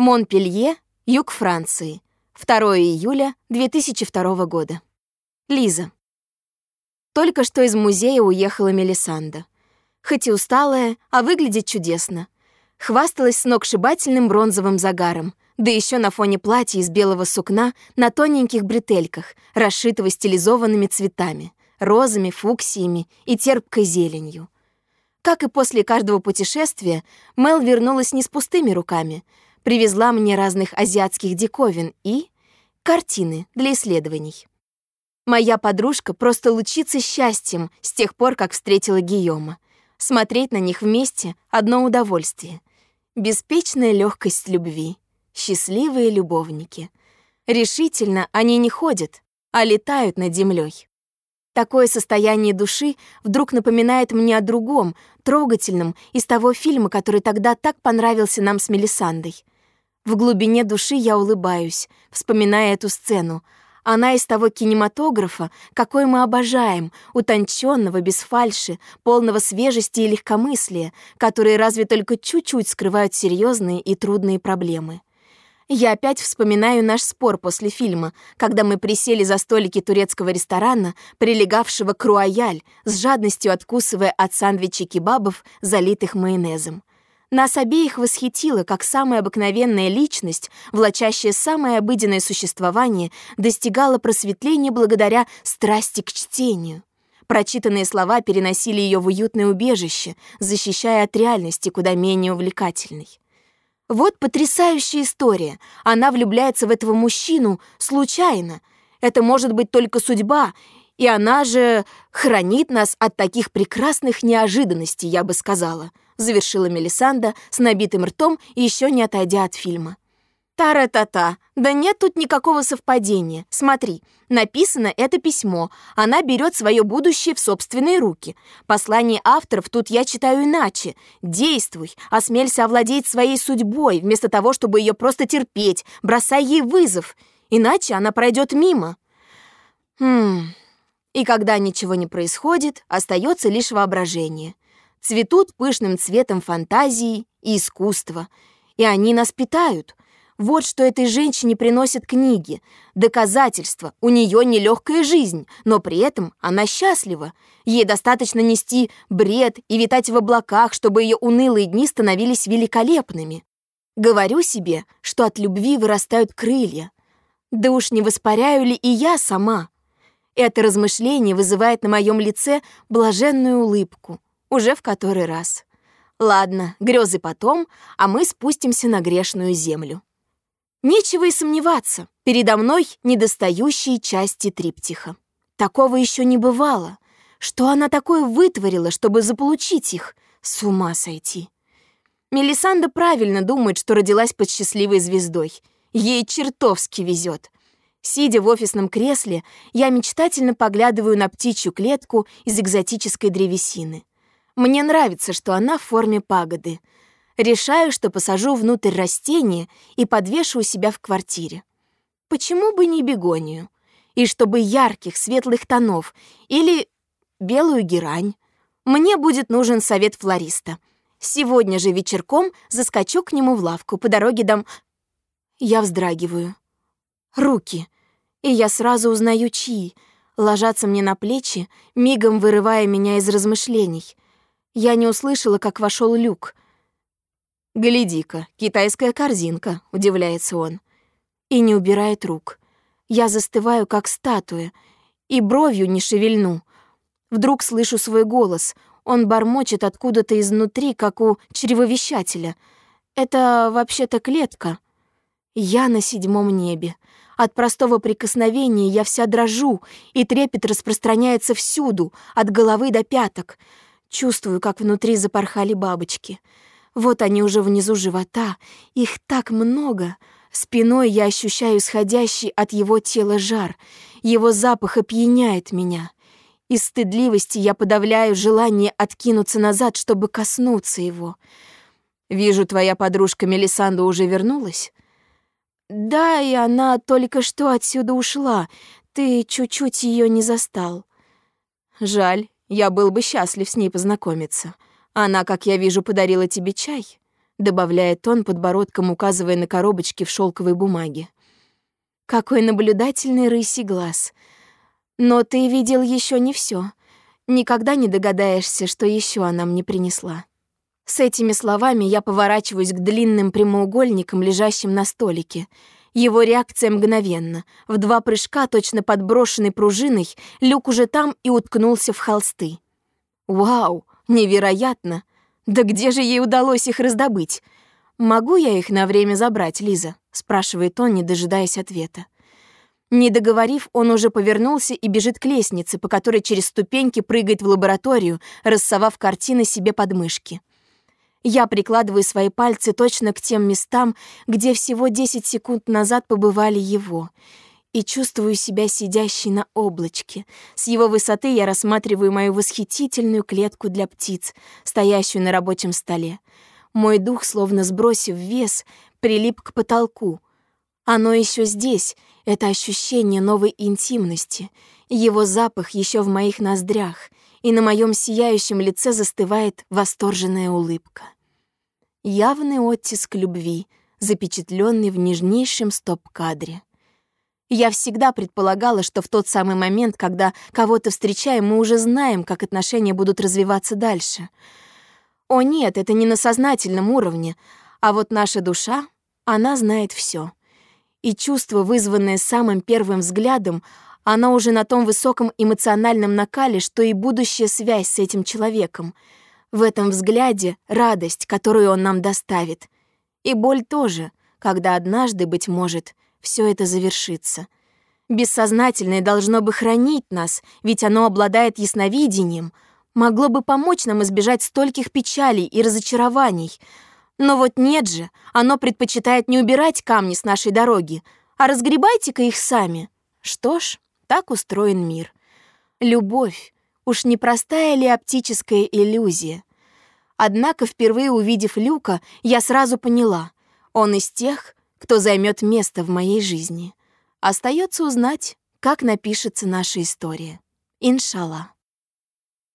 Монпелье, юг Франции. 2 июля 2002 года. Лиза. Только что из музея уехала Мелисанда. Хоть и усталая, а выглядит чудесно. Хвасталась сногсшибательным бронзовым загаром, да еще на фоне платья из белого сукна на тоненьких бретельках, расшитого стилизованными цветами, розами, фуксиями и терпкой зеленью. Как и после каждого путешествия, Мел вернулась не с пустыми руками, привезла мне разных азиатских диковин и картины для исследований. Моя подружка просто лучится счастьем с тех пор, как встретила Гийома. Смотреть на них вместе — одно удовольствие. Беспечная легкость любви. Счастливые любовники. Решительно они не ходят, а летают над землей. Такое состояние души вдруг напоминает мне о другом, трогательном, из того фильма, который тогда так понравился нам с Мелисандой. В глубине души я улыбаюсь, вспоминая эту сцену, она из того кинематографа, какой мы обожаем, утонченного, без фальши, полного свежести и легкомыслия, которые разве только чуть-чуть скрывают серьезные и трудные проблемы. Я опять вспоминаю наш спор после фильма, когда мы присели за столики турецкого ресторана, прилегавшего к руаяль, с жадностью откусывая от сандвичей кебабов, залитых майонезом. Нас обеих восхитило, как самая обыкновенная личность, влачащая самое обыденное существование, достигала просветления благодаря страсти к чтению. Прочитанные слова переносили ее в уютное убежище, защищая от реальности куда менее увлекательной. Вот потрясающая история. Она влюбляется в этого мужчину случайно. Это может быть только судьба, и она же хранит нас от таких прекрасных неожиданностей, я бы сказала завершила Мелисанда с набитым ртом, еще не отойдя от фильма. Тара-та-та, да нет тут никакого совпадения. Смотри, написано это письмо. Она берет свое будущее в собственные руки. Послание авторов тут я читаю иначе. Действуй, осмелься овладеть своей судьбой, вместо того, чтобы ее просто терпеть, бросай ей вызов. Иначе она пройдет мимо. Хм. И когда ничего не происходит, остается лишь воображение цветут пышным цветом фантазии и искусства, и они нас питают. Вот что этой женщине приносят книги. Доказательство. У нее нелегкая жизнь, но при этом она счастлива. Ей достаточно нести бред и витать в облаках, чтобы ее унылые дни становились великолепными. Говорю себе, что от любви вырастают крылья. Да уж не воспаряю ли и я сама? Это размышление вызывает на моем лице блаженную улыбку. Уже в который раз. Ладно, грезы потом, а мы спустимся на грешную землю. Нечего и сомневаться, передо мной недостающие части триптиха. Такого еще не бывало. Что она такое вытворила, чтобы заполучить их? С ума сойти. Мелисанда правильно думает, что родилась под счастливой звездой. Ей чертовски везет. Сидя в офисном кресле, я мечтательно поглядываю на птичью клетку из экзотической древесины. Мне нравится, что она в форме пагоды. Решаю, что посажу внутрь растение и подвешу у себя в квартире. Почему бы не бегонию? И чтобы ярких, светлых тонов. Или белую герань. Мне будет нужен совет флориста. Сегодня же вечерком заскочу к нему в лавку, по дороге дам... Я вздрагиваю. Руки. И я сразу узнаю, чьи. Ложатся мне на плечи, мигом вырывая меня из размышлений. Я не услышала, как вошел Люк. «Гляди-ка, китайская корзинка», — удивляется он. И не убирает рук. Я застываю, как статуя, и бровью не шевельну. Вдруг слышу свой голос. Он бормочет откуда-то изнутри, как у чревовещателя. Это вообще-то клетка. Я на седьмом небе. От простого прикосновения я вся дрожу, и трепет распространяется всюду, от головы до пяток — Чувствую, как внутри запорхали бабочки. Вот они уже внизу живота. Их так много. Спиной я ощущаю исходящий от его тела жар. Его запах опьяняет меня. Из стыдливости я подавляю желание откинуться назад, чтобы коснуться его. «Вижу, твоя подружка Мелисанда уже вернулась?» «Да, и она только что отсюда ушла. Ты чуть-чуть ее не застал». «Жаль, я был бы счастлив с ней познакомиться. Она, как я вижу, подарила тебе чай. добавляет он подбородком, указывая на коробочки в шелковой бумаге. Какой наблюдательный рысий глаз. Но ты видел еще не все. Никогда не догадаешься, что еще она мне принесла. С этими словами я поворачиваюсь к длинным прямоугольникам, лежащим на столике. Его реакция мгновенна. В два прыжка, точно подброшенный пружиной, люк уже там и уткнулся в холсты. Вау, невероятно! Да где же ей удалось их раздобыть? Могу я их на время забрать, Лиза? спрашивает он, не дожидаясь ответа. Не договорив, он уже повернулся и бежит к лестнице, по которой через ступеньки прыгает в лабораторию, рассовав картины себе под мышки. Я прикладываю свои пальцы точно к тем местам, где всего 10 секунд назад побывали его, и чувствую себя сидящей на облачке. С его высоты я рассматриваю мою восхитительную клетку для птиц, стоящую на рабочем столе. Мой дух, словно сбросив вес, прилип к потолку. Оно еще здесь, это ощущение новой интимности. Его запах еще в моих ноздрях — и на моем сияющем лице застывает восторженная улыбка. Явный оттиск любви, запечатленный в нежнейшем стоп-кадре. Я всегда предполагала, что в тот самый момент, когда кого-то встречаем, мы уже знаем, как отношения будут развиваться дальше. О нет, это не на сознательном уровне, а вот наша душа, она знает все. И чувство, вызванное самым первым взглядом, она уже на том высоком эмоциональном накале, что и будущая связь с этим человеком. В этом взгляде радость, которую он нам доставит. И боль тоже, когда однажды, быть может, все это завершится. Бессознательное должно бы хранить нас, ведь оно обладает ясновидением, могло бы помочь нам избежать стольких печалей и разочарований. Но вот нет же, оно предпочитает не убирать камни с нашей дороги, а разгребайте-ка их сами. Что ж, так устроен мир. Любовь. Уж не простая ли оптическая иллюзия? Однако, впервые увидев Люка, я сразу поняла, он из тех, кто займет место в моей жизни. Остается узнать, как напишется наша история. Иншаллах.